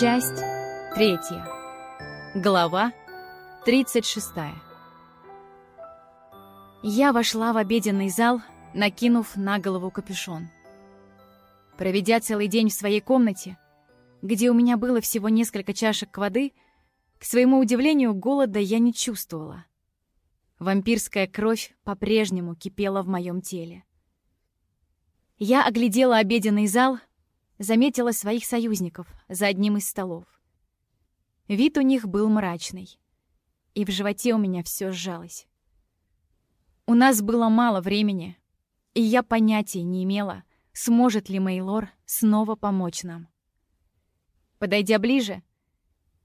Часть третья. Глава 36. Я вошла в обеденный зал, накинув на голову капюшон. Проведя целый день в своей комнате, где у меня было всего несколько чашек воды, к своему удивлению, голода я не чувствовала. Вампирская кровь по-прежнему кипела в моем теле. Я оглядела обеденный зал, заметила своих союзников за одним из столов. Вид у них был мрачный, и в животе у меня все сжалось. У нас было мало времени, и я понятия не имела, сможет ли Мейлор снова помочь нам. Подойдя ближе,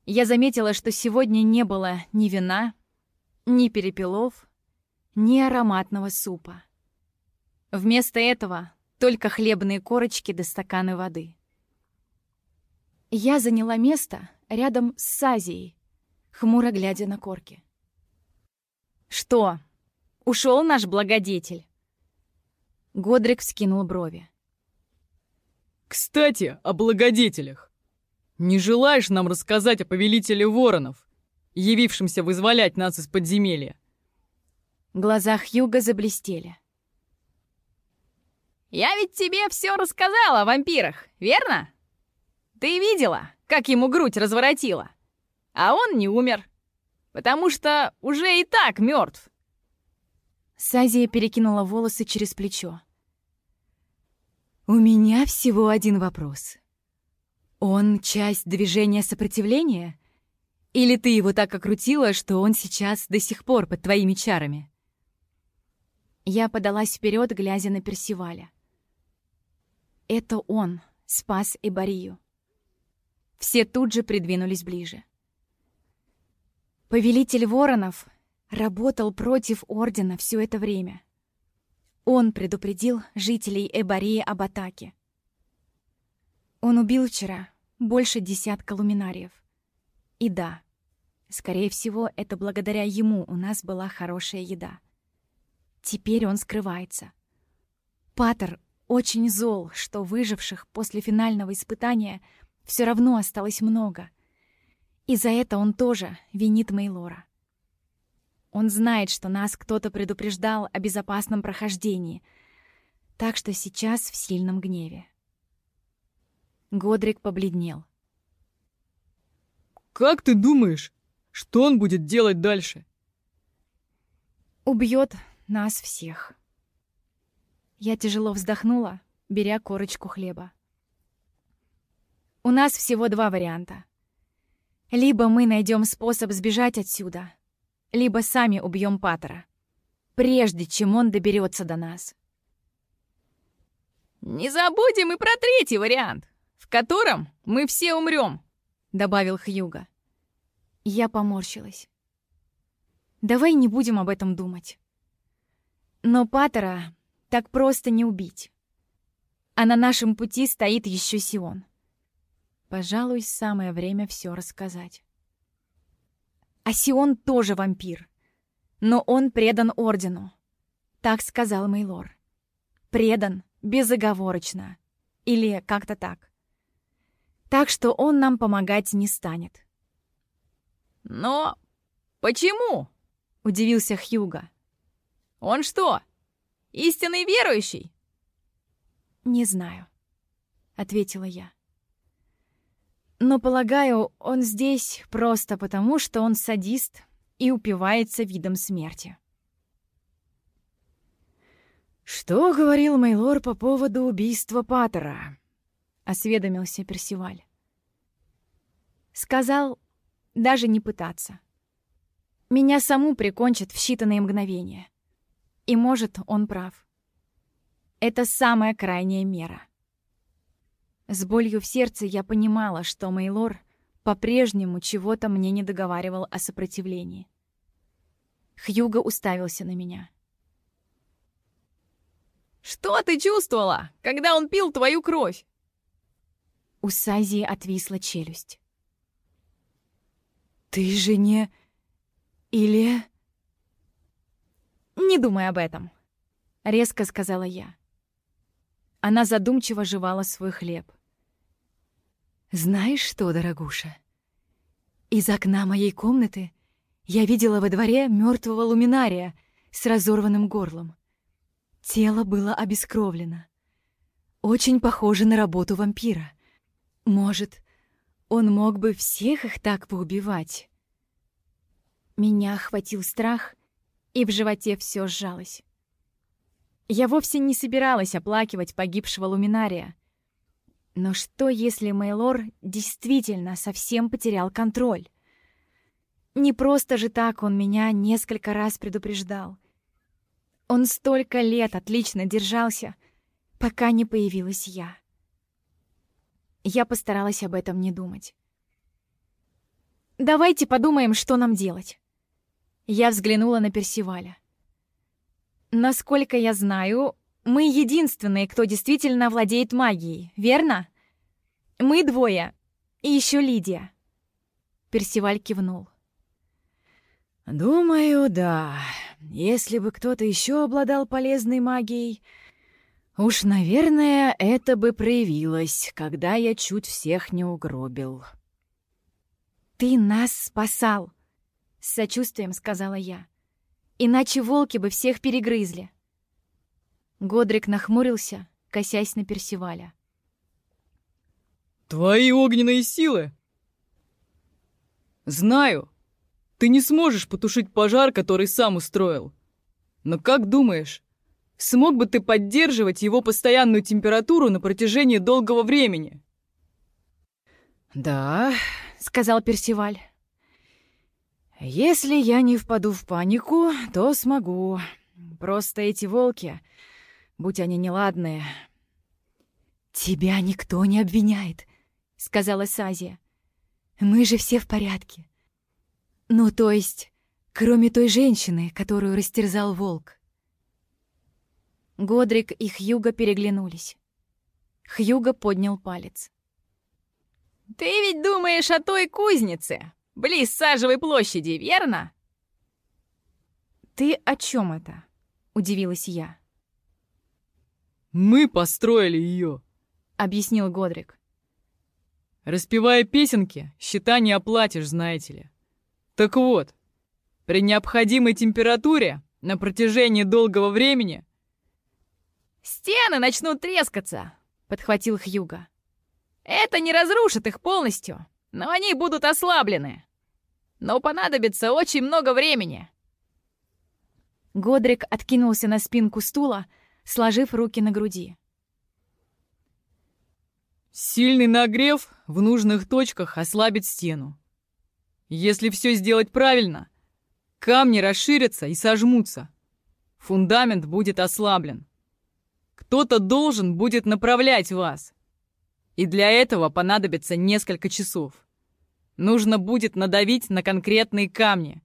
я заметила, что сегодня не было ни вина, ни перепелов, ни ароматного супа. Вместо этого только хлебные корочки до да стаканы воды. Я заняла место рядом с Сазией, хмуро глядя на корки. «Что, ушел наш благодетель?» Годрик вскинул брови. «Кстати, о благодетелях. Не желаешь нам рассказать о повелителе воронов, явившемся вызволять нас из подземелья?» Глаза Хьюга заблестели. «Я ведь тебе все рассказала о вампирах, верно? Ты видела, как ему грудь разворотила? А он не умер, потому что уже и так мертв. Сазия перекинула волосы через плечо. «У меня всего один вопрос. Он часть движения сопротивления? Или ты его так окрутила, что он сейчас до сих пор под твоими чарами?» Я подалась вперед, глядя на Персиваля. Это он спас Эбарию. Все тут же придвинулись ближе. Повелитель воронов работал против Ордена все это время. Он предупредил жителей Эбарии об атаке. Он убил вчера больше десятка луминариев. И да, скорее всего, это благодаря ему у нас была хорошая еда. Теперь он скрывается. Патер очень зол, что выживших после финального испытания все равно осталось много. И за это он тоже винит Мейлора. Он знает, что нас кто-то предупреждал о безопасном прохождении, так что сейчас в сильном гневе. Годрик побледнел. «Как ты думаешь, что он будет делать дальше?» «Убьет нас всех». Я тяжело вздохнула, беря корочку хлеба. У нас всего два варианта. Либо мы найдем способ сбежать отсюда, либо сами убьем Паттера, прежде чем он доберется до нас. «Не забудем и про третий вариант, в котором мы все умрем», — добавил Хьюга. Я поморщилась. «Давай не будем об этом думать». Но Паттера так просто не убить. А на нашем пути стоит еще Сион. Пожалуй, самое время все рассказать. А Сион тоже вампир. Но он предан Ордену. Так сказал Мейлор. Предан безоговорочно. Или как-то так. Так что он нам помогать не станет. «Но почему?» — удивился Хьюга. «Он что, Истинный верующий?» «Не знаю», — ответила я. «Но, полагаю, он здесь просто потому, что он садист и упивается видом смерти». «Что говорил Мейлор по поводу убийства Паттера?» — осведомился Персиваль. «Сказал, даже не пытаться. Меня саму прикончат в считанные мгновения. И может, он прав. Это самая крайняя мера. С болью в сердце я понимала, что Мейлор по-прежнему чего-то мне не договаривал о сопротивлении. Хьюго уставился на меня. «Что ты чувствовала, когда он пил твою кровь?» У Сазии отвисла челюсть. «Ты же не... Или...» «Не думай об этом», — резко сказала я. Она задумчиво жевала свой хлеб. Знаешь что, дорогуша? Из окна моей комнаты я видела во дворе мертвого луминария с разорванным горлом. Тело было обескровлено. Очень похоже на работу вампира. Может, он мог бы всех их так поубивать? Меня охватил страх, и в животе все сжалось. Я вовсе не собиралась оплакивать погибшего луминария. Но что, если Мейлор действительно совсем потерял контроль? Не просто же так он меня несколько раз предупреждал. Он столько лет отлично держался, пока не появилась я. Я постаралась об этом не думать. «Давайте подумаем, что нам делать». Я взглянула на Персиваля. «Насколько я знаю, мы единственные, кто действительно владеет магией, верно? Мы двое. И еще Лидия». Персиваль кивнул. «Думаю, да. Если бы кто-то еще обладал полезной магией, Уж, наверное, это бы проявилось, когда я чуть всех не угробил. «Ты нас спасал!» — с сочувствием сказала я. «Иначе волки бы всех перегрызли». Годрик нахмурился, косясь на Персиваля. «Твои огненные силы!» «Знаю, ты не сможешь потушить пожар, который сам устроил. Но как думаешь, Смог бы ты поддерживать его постоянную температуру на протяжении долгого времени? «Да», — сказал Персиваль. «Если я не впаду в панику, то смогу. Просто эти волки, будь они неладные...» «Тебя никто не обвиняет», — сказала Сазия. «Мы же все в порядке. Ну, то есть, кроме той женщины, которую растерзал волк. Годрик и Хьюго переглянулись. Хьюго поднял палец. «Ты ведь думаешь о той кузнице, близ Сажевой площади, верно?» «Ты о чем это?» — удивилась я. «Мы построили ее», — объяснил Годрик. «Распевая песенки, счета не оплатишь, знаете ли. Так вот, при необходимой температуре на протяжении долгого времени «Стены начнут трескаться», — подхватил Хьюга. «Это не разрушит их полностью, но они будут ослаблены. Но понадобится очень много времени». Годрик откинулся на спинку стула, сложив руки на груди. Сильный нагрев в нужных точках ослабит стену. Если все сделать правильно, камни расширятся и сожмутся. Фундамент будет ослаблен. Кто-то должен будет направлять вас. И для этого понадобится несколько часов. Нужно будет надавить на конкретные камни.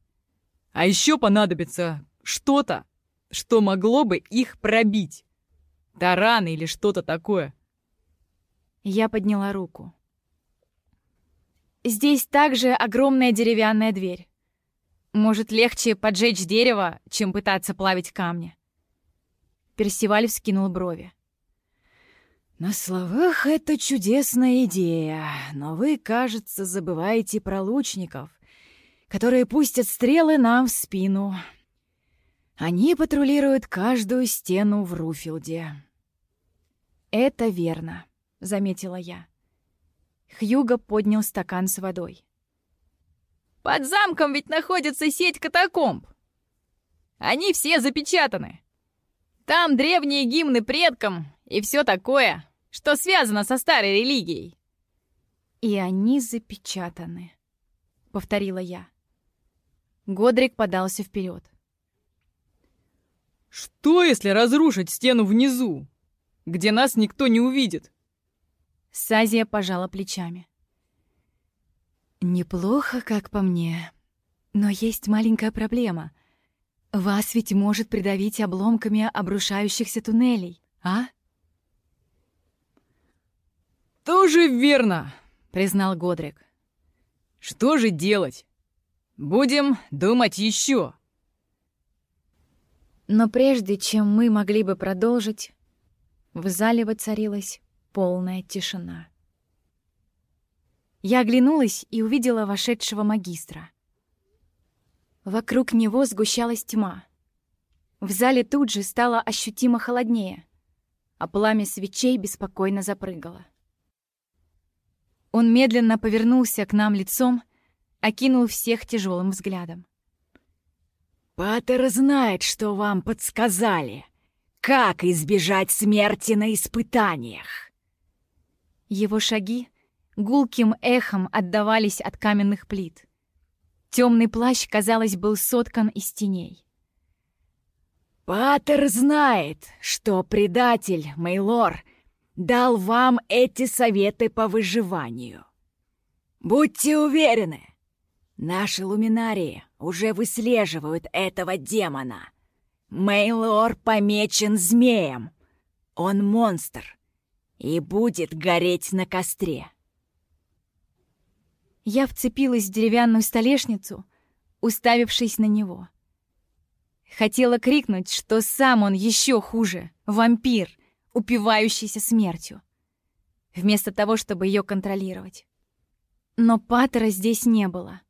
А еще понадобится что-то, что могло бы их пробить. Таран или что-то такое. Я подняла руку. Здесь также огромная деревянная дверь. Может, легче поджечь дерево, чем пытаться плавить камни. Персиваль вскинул брови. «На словах это чудесная идея, но вы, кажется, забываете про лучников, которые пустят стрелы нам в спину. Они патрулируют каждую стену в Руфилде». «Это верно», — заметила я. Хьюго поднял стакан с водой. «Под замком ведь находится сеть катакомб. Они все запечатаны. Там древние гимны предкам и все такое, что связано со старой религией. И они запечатаны, повторила я. Годрик подался вперед. Что, если разрушить стену внизу, где нас никто не увидит? Сазия пожала плечами. Неплохо, как по мне. Но есть маленькая проблема. Вас ведь может придавить обломками обрушающихся туннелей, а? «Тоже верно», — признал Годрик. «Что же делать? Будем думать еще». Но прежде чем мы могли бы продолжить, в зале воцарилась полная тишина. Я оглянулась и увидела вошедшего магистра. Вокруг него сгущалась тьма. В зале тут же стало ощутимо холоднее, а пламя свечей беспокойно запрыгало. Он медленно повернулся к нам лицом, окинул всех тяжелым взглядом. «Паттер знает, что вам подсказали. Как избежать смерти на испытаниях?» Его шаги гулким эхом отдавались от каменных плит. Темный плащ, казалось, был соткан из теней. «Паттер знает, что предатель, Мейлор, дал вам эти советы по выживанию. Будьте уверены, наши луминарии уже выслеживают этого демона. Мейлор помечен змеем. Он монстр и будет гореть на костре. Я вцепилась в деревянную столешницу, уставившись на него. Хотела крикнуть, что сам он еще хуже, вампир, упивающийся смертью, вместо того, чтобы ее контролировать. Но Паттера здесь не было.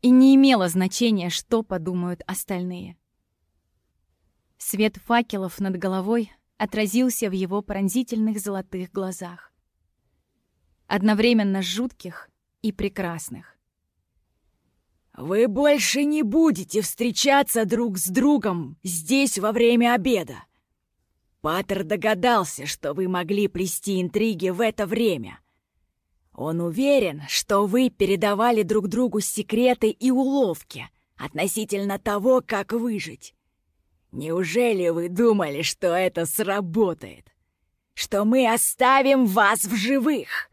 И не имело значения, что подумают остальные. Свет факелов над головой отразился в его пронзительных золотых глазах. Одновременно жутких и прекрасных. «Вы больше не будете встречаться друг с другом здесь во время обеда. Паттер догадался, что вы могли плести интриги в это время. Он уверен, что вы передавали друг другу секреты и уловки относительно того, как выжить. Неужели вы думали, что это сработает? Что мы оставим вас в живых?»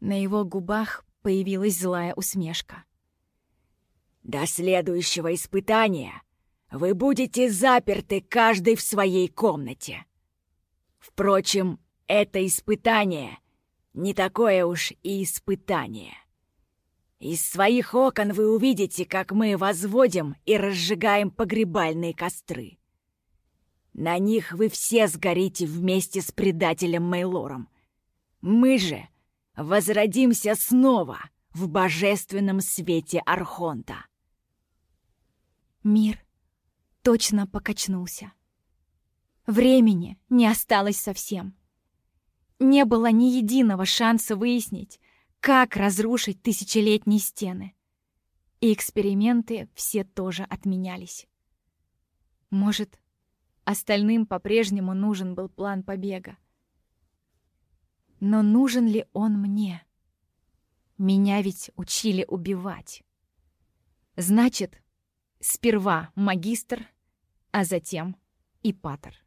На его губах появилась злая усмешка. «До следующего испытания вы будете заперты каждый в своей комнате. Впрочем, это испытание не такое уж и испытание. Из своих окон вы увидите, как мы возводим и разжигаем погребальные костры. На них вы все сгорите вместе с предателем Мейлором. Мы же возродимся снова в божественном свете Архонта. Мир точно покачнулся. Времени не осталось совсем. Не было ни единого шанса выяснить, как разрушить тысячелетние стены. И эксперименты все тоже отменялись. Может, остальным по-прежнему нужен был план побега. Но нужен ли он мне? Меня ведь учили убивать. Значит, сперва магистр, а затем и патер.